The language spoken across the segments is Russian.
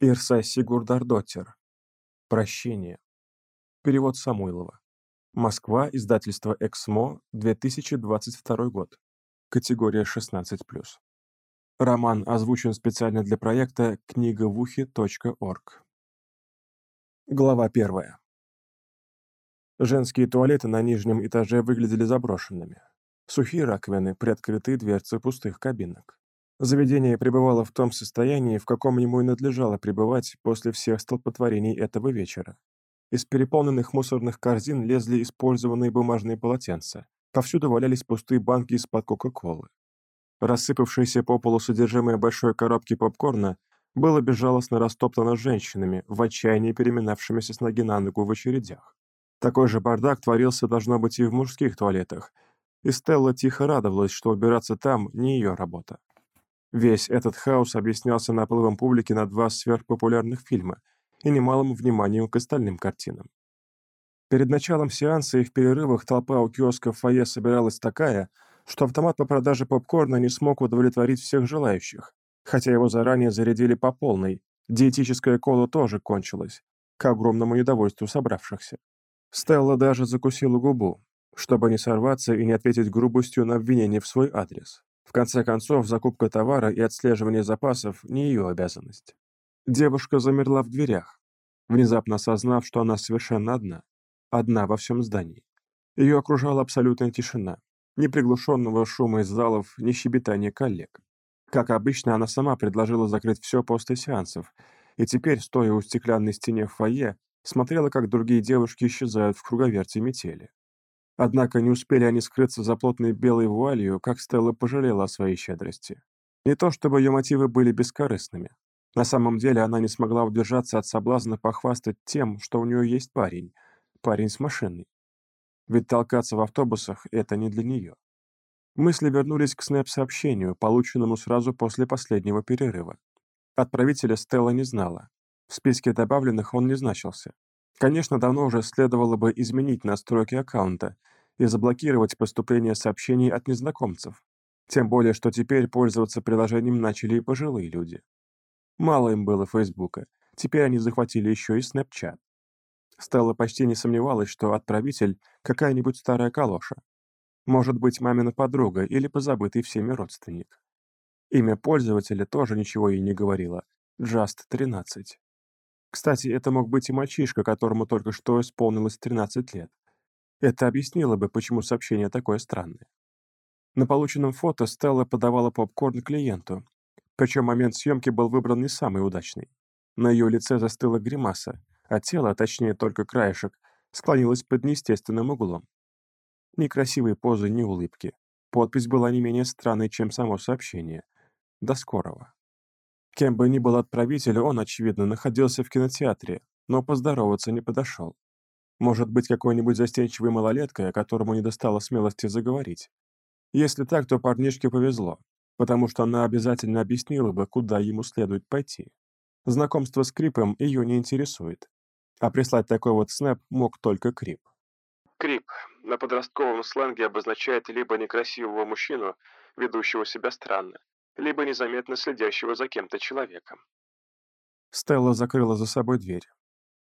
Ирса Сигурдардоттер. Прощение. Перевод Самойлова. Москва, издательство «Эксмо», 2022 год. Категория 16+. Роман озвучен специально для проекта книговухи.орг. Глава 1. Женские туалеты на нижнем этаже выглядели заброшенными. Сухие раковины, приоткрытые дверцы пустых кабинок. Заведение пребывало в том состоянии, в каком ему и надлежало пребывать после всех столпотворений этого вечера. Из переполненных мусорных корзин лезли использованные бумажные полотенца. Повсюду валялись пустые банки из-под Кока-Колы. Рассыпавшееся по полу содержимое большой коробки попкорна было безжалостно растоптано женщинами, в отчаянии переминавшимися с ноги на ногу в очередях. Такой же бардак творился, должно быть, и в мужских туалетах, и Стелла тихо радовалась, что убираться там не ее работа. Весь этот хаос объяснялся наплывом публики на два сверхпопулярных фильма и немалым вниманием к остальным картинам. Перед началом сеанса и в перерывах толпа у киоска в фойе собиралась такая, что автомат по продаже попкорна не смог удовлетворить всех желающих, хотя его заранее зарядили по полной, диетическая кола тоже кончилась, к огромному недовольству собравшихся. Стелла даже закусила губу, чтобы не сорваться и не ответить грубостью на обвинение в свой адрес. В конце концов, закупка товара и отслеживание запасов – не ее обязанность. Девушка замерла в дверях, внезапно осознав, что она совершенно одна. Одна во всем здании. Ее окружала абсолютная тишина. Ни приглушенного шума из залов, ни щебетания коллег. Как обычно, она сама предложила закрыть все после сеансов, и теперь, стоя у стеклянной стене в фойе, смотрела, как другие девушки исчезают в круговерте метели. Однако не успели они скрыться за плотной белой вуалью, как Стелла пожалела о своей щедрости. Не то чтобы ее мотивы были бескорыстными. На самом деле она не смогла удержаться от соблазна похвастать тем, что у нее есть парень. Парень с машиной. Ведь толкаться в автобусах — это не для нее. Мысли вернулись к снэп-сообщению, полученному сразу после последнего перерыва. Отправителя Стелла не знала. В списке добавленных он не значился. Конечно, давно уже следовало бы изменить настройки аккаунта и заблокировать поступление сообщений от незнакомцев, тем более, что теперь пользоваться приложением начали и пожилые люди. Мало им было Фейсбука, теперь они захватили еще и Snapchat. Стелла почти не сомневалась, что отправитель — какая-нибудь старая калоша. Может быть, мамина подруга или позабытый всеми родственник. Имя пользователя тоже ничего ей не говорило. Just 13. Кстати, это мог быть и мальчишка, которому только что исполнилось 13 лет. Это объяснило бы, почему сообщение такое странное. На полученном фото Стелла подавала попкорн клиенту, причем момент съемки был выбран не самый удачный. На ее лице застыла гримаса, а тело, точнее только краешек, склонилось под неестественным углом. Ни красивой позы, ни улыбки. Подпись была не менее странной, чем само сообщение. До скорого. Кем бы ни был отправитель, он, очевидно, находился в кинотеатре, но поздороваться не подошел. Может быть, какой-нибудь застенчивый малолетка, которому не достало смелости заговорить. Если так, то парнишке повезло, потому что она обязательно объяснила бы, куда ему следует пойти. Знакомство с Крипом ее не интересует. А прислать такой вот снэп мог только Крип. Крип на подростковом сленге обозначает либо некрасивого мужчину, ведущего себя странно, либо незаметно следящего за кем-то человеком. Стелла закрыла за собой дверь.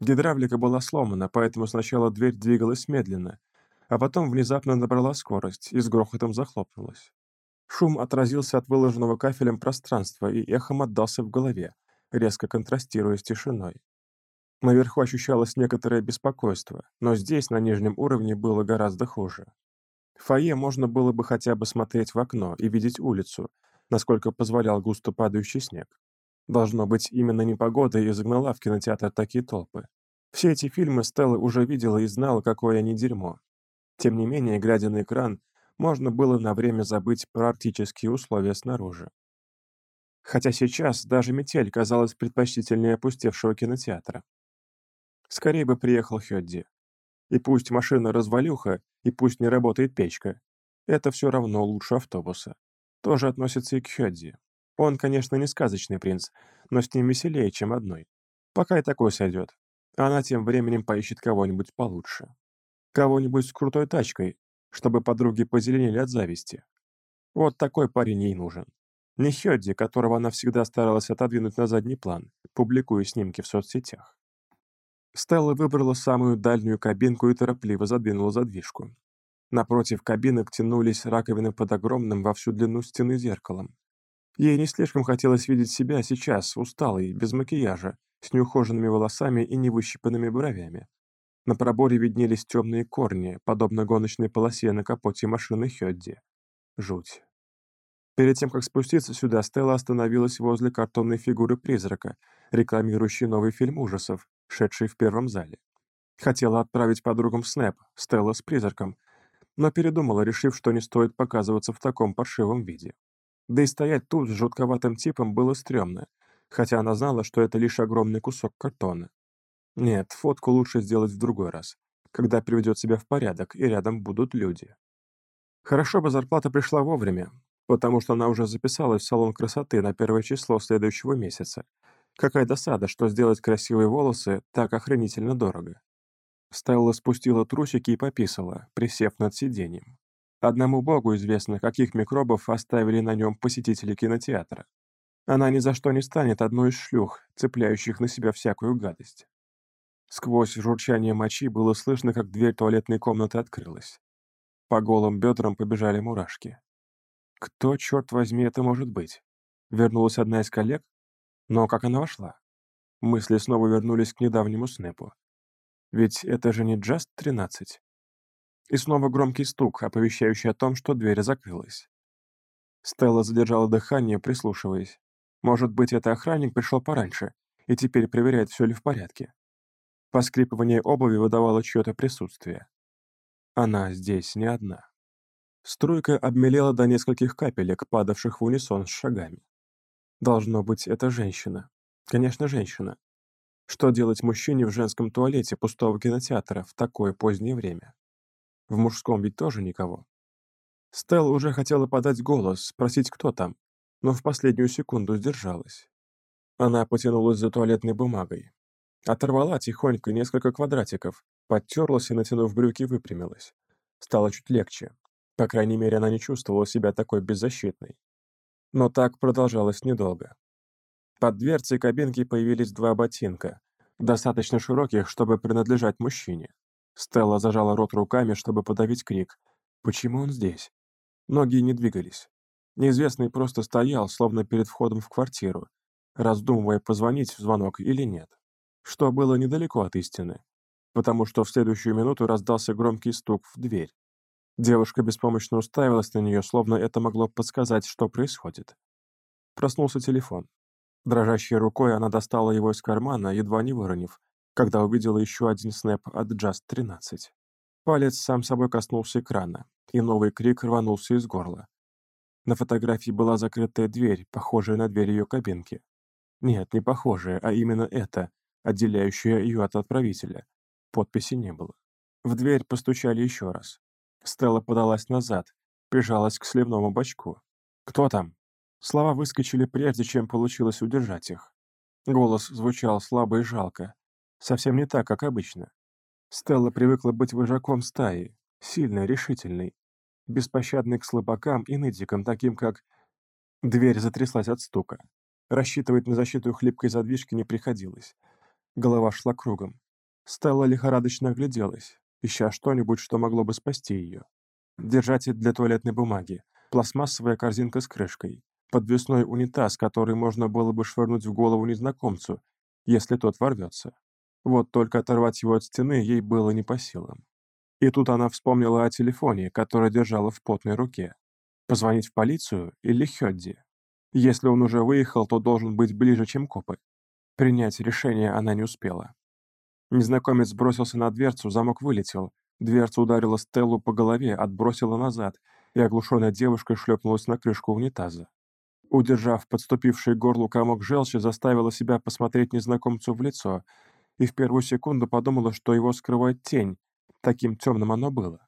Гидравлика была сломана, поэтому сначала дверь двигалась медленно, а потом внезапно набрала скорость и с грохотом захлопнулась. Шум отразился от выложенного кафелем пространства и эхом отдался в голове, резко контрастируя с тишиной. Наверху ощущалось некоторое беспокойство, но здесь, на нижнем уровне, было гораздо хуже. В фойе можно было бы хотя бы смотреть в окно и видеть улицу, насколько позволял густо падающий снег. Должно быть, именно непогода и загнала в кинотеатр такие толпы. Все эти фильмы Стелла уже видела и знала, какое они дерьмо. Тем не менее, глядя на экран, можно было на время забыть про арктические условия снаружи. Хотя сейчас даже метель казалась предпочтительнее опустевшего кинотеатра. Скорее бы приехал Хёдди. И пусть машина развалюха, и пусть не работает печка, это все равно лучше автобуса тоже относится и к Хёдзи. Он, конечно, не сказочный принц, но с ним веселее, чем одной. Пока и такой сойдет. Она тем временем поищет кого-нибудь получше. Кого-нибудь с крутой тачкой, чтобы подруги позеленели от зависти. Вот такой парень ей нужен. Не Хёдди, которого она всегда старалась отодвинуть на задний план, публикуя снимки в соцсетях. Стелла выбрала самую дальнюю кабинку и торопливо задвинула задвижку. Напротив кабинок тянулись раковины под огромным во всю длину стены зеркалом. Ей не слишком хотелось видеть себя сейчас, усталой, без макияжа, с неухоженными волосами и невыщипанными бровями. На проборе виднелись темные корни, подобно гоночной полосе на капоте машины Хёдди. Жуть. Перед тем, как спуститься сюда, Стелла остановилась возле картонной фигуры призрака, рекламирующей новый фильм ужасов, шедший в первом зале. Хотела отправить подругам снэп, Стелла с призраком, но передумала, решив, что не стоит показываться в таком паршивом виде. Да и стоять тут с жутковатым типом было стрёмно, хотя она знала, что это лишь огромный кусок картона. Нет, фотку лучше сделать в другой раз, когда приведет себя в порядок и рядом будут люди. Хорошо бы зарплата пришла вовремя, потому что она уже записалась в салон красоты на первое число следующего месяца. Какая досада, что сделать красивые волосы так охренительно дорого. Стелла спустила трусики и пописала, присев над сиденьем. Одному богу известно, каких микробов оставили на нем посетители кинотеатра. Она ни за что не станет одной из шлюх, цепляющих на себя всякую гадость. Сквозь журчание мочи было слышно, как дверь туалетной комнаты открылась. По голым бедрам побежали мурашки. Кто, черт возьми, это может быть? Вернулась одна из коллег? Но как она вошла? Мысли снова вернулись к недавнему снэпу. Ведь это же не Just 13. И снова громкий стук, оповещающий о том, что дверь закрылась. Стелла задержала дыхание, прислушиваясь. Может быть, это охранник пришел пораньше и теперь проверяет, все ли в порядке. Поскрипывание обуви выдавало чье-то присутствие. Она здесь не одна. Струйка обмелела до нескольких капелек, падавших в унисон с шагами. Должно быть, это женщина. Конечно, женщина. Что делать мужчине в женском туалете пустого кинотеатра в такое позднее время? В мужском ведь тоже никого. Стелла уже хотела подать голос, спросить, кто там, но в последнюю секунду сдержалась. Она потянулась за туалетной бумагой. Оторвала тихонько несколько квадратиков, подтерлась и, натянув брюки, выпрямилась. Стало чуть легче. По крайней мере, она не чувствовала себя такой беззащитной. Но так продолжалось недолго. Под дверцей кабинки появились два ботинка, достаточно широких, чтобы принадлежать мужчине. Стелла зажала рот руками, чтобы подавить крик. «Почему он здесь?» Ноги не двигались. Неизвестный просто стоял, словно перед входом в квартиру, раздумывая, позвонить в звонок или нет. Что было недалеко от истины, потому что в следующую минуту раздался громкий стук в дверь. Девушка беспомощно уставилась на нее, словно это могло подсказать, что происходит. Проснулся телефон. Дрожащей рукой она достала его из кармана, едва не выронив, когда увидела еще один снэп от Just 13. Палец сам собой коснулся экрана, и новый крик рванулся из горла. На фотографии была закрытая дверь, похожая на дверь ее кабинки. Нет, не похожая, а именно эта, отделяющая ее от отправителя. Подписи не было. В дверь постучали еще раз. Стелла подалась назад, прижалась к сливному бачку. «Кто там?» Слова выскочили прежде, чем получилось удержать их. Голос звучал слабо и жалко. Совсем не так, как обычно. Стелла привыкла быть вожаком стаи, сильной, решительной, беспощадной к слабакам и нытикам, таким как... Дверь затряслась от стука. Рассчитывать на защиту хлипкой задвижки не приходилось. Голова шла кругом. Стелла лихорадочно огляделась ища что-нибудь, что могло бы спасти ее. Держатель для туалетной бумаги, пластмассовая корзинка с крышкой, подвесной унитаз, который можно было бы швырнуть в голову незнакомцу, если тот ворвется. Вот только оторвать его от стены ей было не по силам. И тут она вспомнила о телефоне, который держала в потной руке. Позвонить в полицию или Хёдди? Если он уже выехал, то должен быть ближе, чем копы. Принять решение она не успела. Незнакомец бросился на дверцу, замок вылетел. Дверца ударила Стеллу по голове, отбросила назад, и оглушенная девушка шлепнулась на крышку унитаза. Удержав подступивший горлу комок желчи, заставила себя посмотреть незнакомцу в лицо, и в первую секунду подумала, что его скрывает тень, таким темным оно было.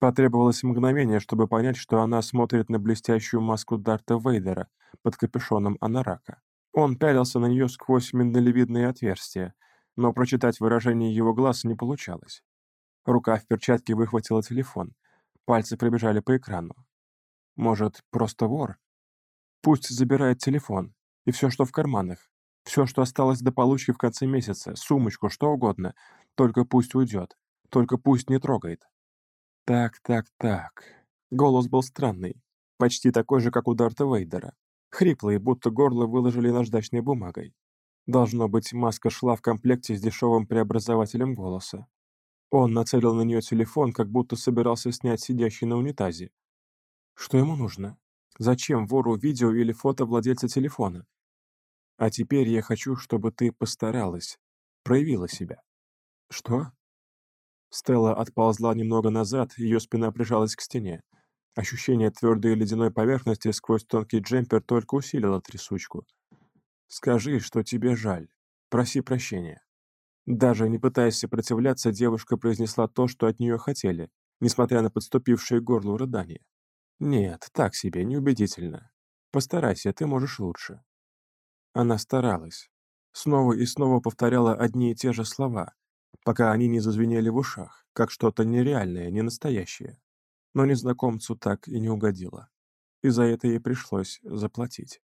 Потребовалось мгновение, чтобы понять, что она смотрит на блестящую маску Дарта Вейдера под капюшоном анарака. Он пялился на нее сквозь миндалевидные отверстия, но прочитать выражение его глаз не получалось. Рука в перчатке выхватила телефон. Пальцы пробежали по экрану. Может, просто вор? Пусть забирает телефон и все, что в карманах. Все, что осталось до получки в конце месяца, сумочку, что угодно. Только пусть уйдет. Только пусть не трогает. Так, так, так. Голос был странный. Почти такой же, как у Дарта Вейдера. Хриплый, будто горло выложили наждачной бумагой. Должно быть, маска шла в комплекте с дешевым преобразователем голоса. Он нацелил на нее телефон, как будто собирался снять сидящий на унитазе. Что ему нужно? Зачем вору видео или фото владельца телефона? А теперь я хочу, чтобы ты постаралась, проявила себя. Что? Стелла отползла немного назад, ее спина прижалась к стене. Ощущение твердой ледяной поверхности сквозь тонкий джемпер только усилило трясучку. «Скажи, что тебе жаль. Проси прощения». Даже не пытаясь сопротивляться, девушка произнесла то, что от нее хотели, несмотря на подступившие к горлу рыдания. «Нет, так себе, неубедительно. Постарайся, ты можешь лучше». Она старалась. Снова и снова повторяла одни и те же слова, пока они не зазвенели в ушах, как что-то нереальное, ненастоящее. Но незнакомцу так и не угодило. И за это ей пришлось заплатить.